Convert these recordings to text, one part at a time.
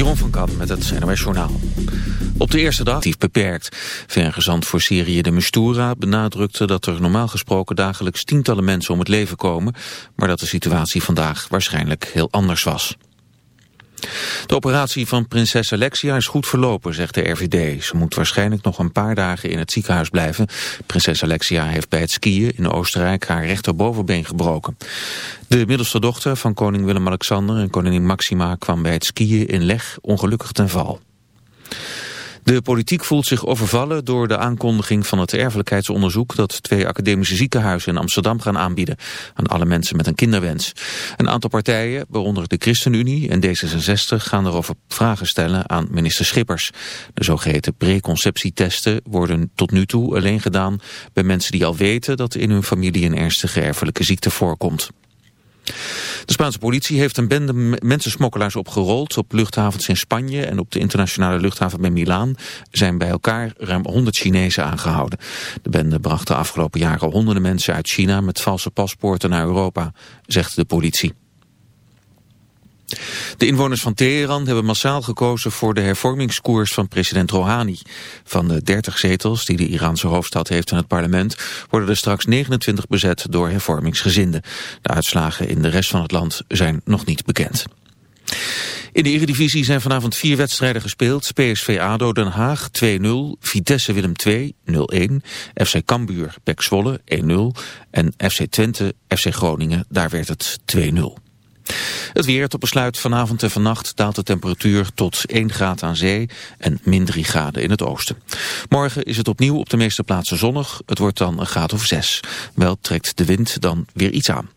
Jeroen van Kan met het NOS Journaal. Op de eerste dag actief beperkt. Vergezant voor Syrië de Mistura benadrukte dat er normaal gesproken dagelijks tientallen mensen om het leven komen, maar dat de situatie vandaag waarschijnlijk heel anders was. De operatie van prinses Alexia is goed verlopen, zegt de RVD. Ze moet waarschijnlijk nog een paar dagen in het ziekenhuis blijven. Prinses Alexia heeft bij het skiën in Oostenrijk haar rechterbovenbeen gebroken. De middelste dochter van koning Willem-Alexander en koningin Maxima kwam bij het skiën in Leg ongelukkig ten val. De politiek voelt zich overvallen door de aankondiging van het erfelijkheidsonderzoek dat twee academische ziekenhuizen in Amsterdam gaan aanbieden aan alle mensen met een kinderwens. Een aantal partijen, waaronder de ChristenUnie en D66, gaan erover vragen stellen aan minister Schippers. De zogeheten preconceptietesten worden tot nu toe alleen gedaan bij mensen die al weten dat in hun familie een ernstige erfelijke ziekte voorkomt. De Spaanse politie heeft een bende mensensmokkelaars opgerold op luchthavens in Spanje en op de internationale luchthaven bij Milaan zijn bij elkaar ruim 100 Chinezen aangehouden. De bende bracht de afgelopen jaren honderden mensen uit China met valse paspoorten naar Europa, zegt de politie. De inwoners van Teheran hebben massaal gekozen voor de hervormingskoers van president Rouhani. Van de 30 zetels die de Iraanse hoofdstad heeft in het parlement worden er straks 29 bezet door hervormingsgezinden. De uitslagen in de rest van het land zijn nog niet bekend. In de Eredivisie zijn vanavond vier wedstrijden gespeeld. PSV ADO Den Haag 2-0, Vitesse Willem 2 0-1, FC Cambuur Pek Zwolle 1-0 en FC Twente FC Groningen, daar werd het 2-0. Het weer tot besluit vanavond en vannacht daalt de temperatuur tot 1 graad aan zee en min 3 graden in het oosten. Morgen is het opnieuw op de meeste plaatsen zonnig. Het wordt dan een graad of 6. Wel trekt de wind dan weer iets aan.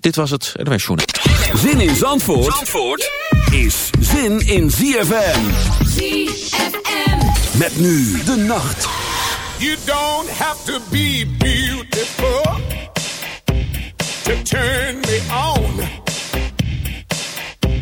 Dit was het NWS Journal. Zin in Zandvoort, Zandvoort is zin in ZFM. ZFM. Met nu de nacht. You don't have to be beautiful to turn me on.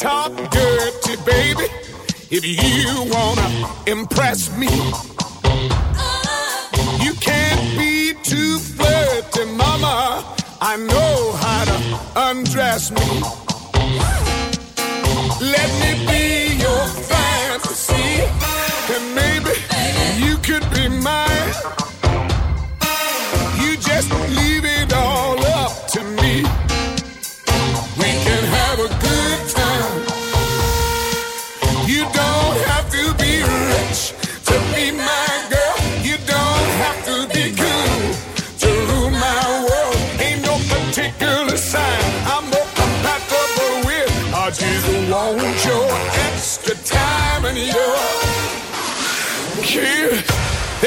talk dirty, baby, if you wanna impress me. You can't be too flirty, mama. I know how to undress me. Let me be your fantasy,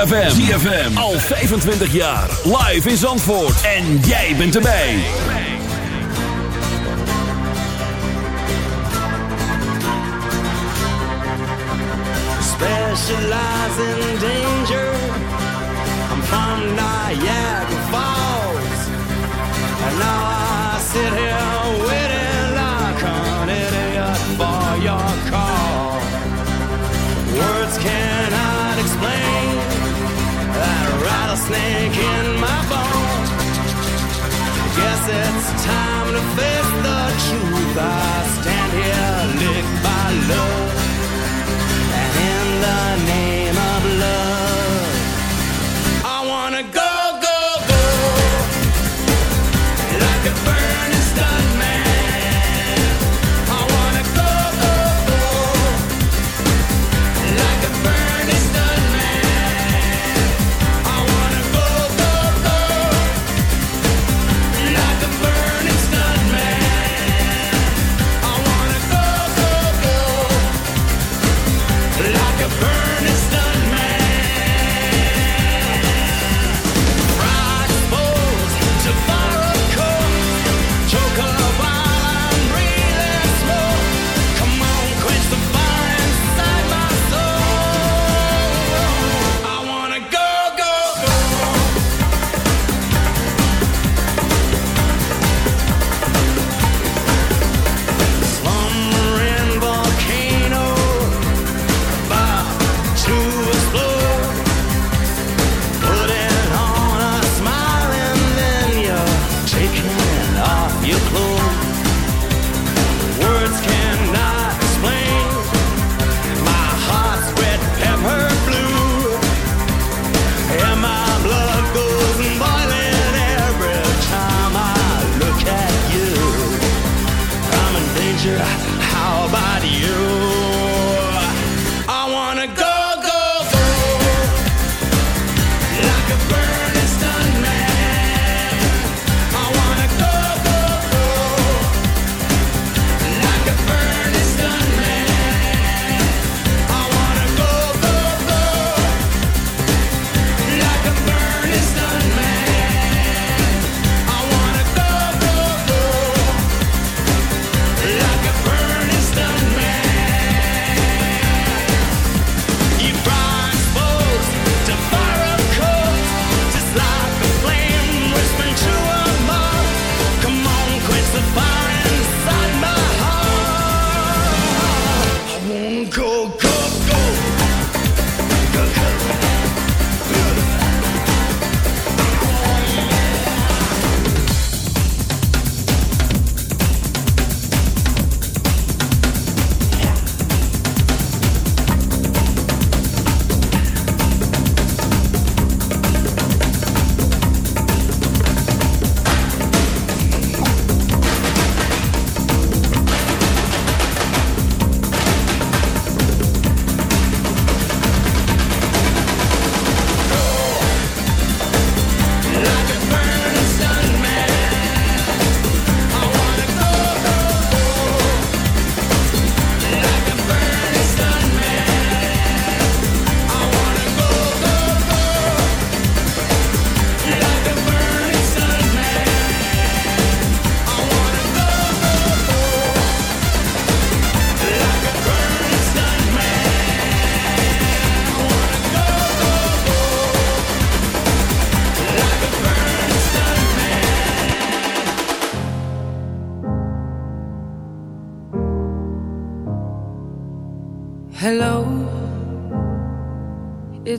ZFM. ZFM. Al 25 jaar. Live in Zandvoort. En jij bent erbij. Specialize in danger. I'm from Nyack. Ah, snake in my bones. Guess it's time to face the truth. I stand here licked by love.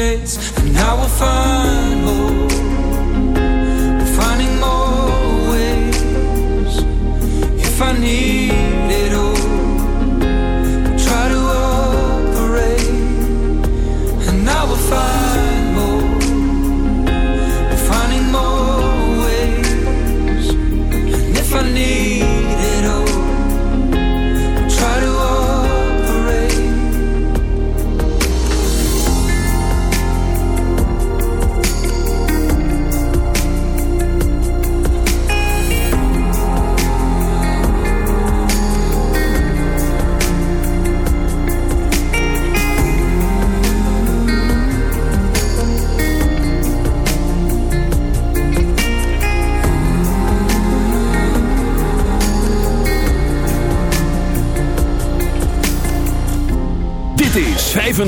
days, and I will find.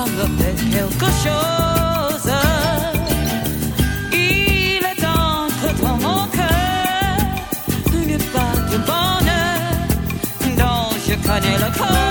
Me fait quelque chose. Il est entre dans mon cœur une part de bonheur dont je connais le corps.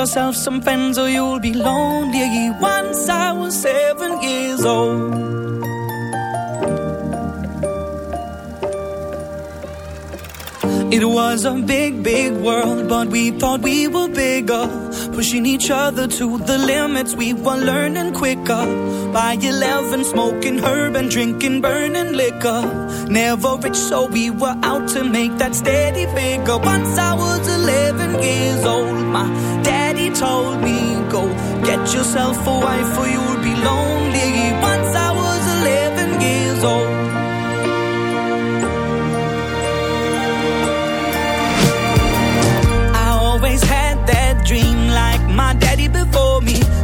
Yourself some friends or you'll be lonely. Once I was seven years old. It was a big, big world, but we thought we were bigger. pushing each other to the limits. We were learning quicker. By 11, smoking herb and drinking burning liquor. Never rich, so we were out to make that steady figure. Once I was 11 years old, my daddy told me, Go get yourself a wife or you'll be lonely. Once I was 11 years old. I always had that dream like my me.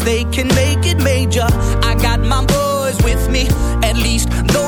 They can make it major. I got my boys with me, at least those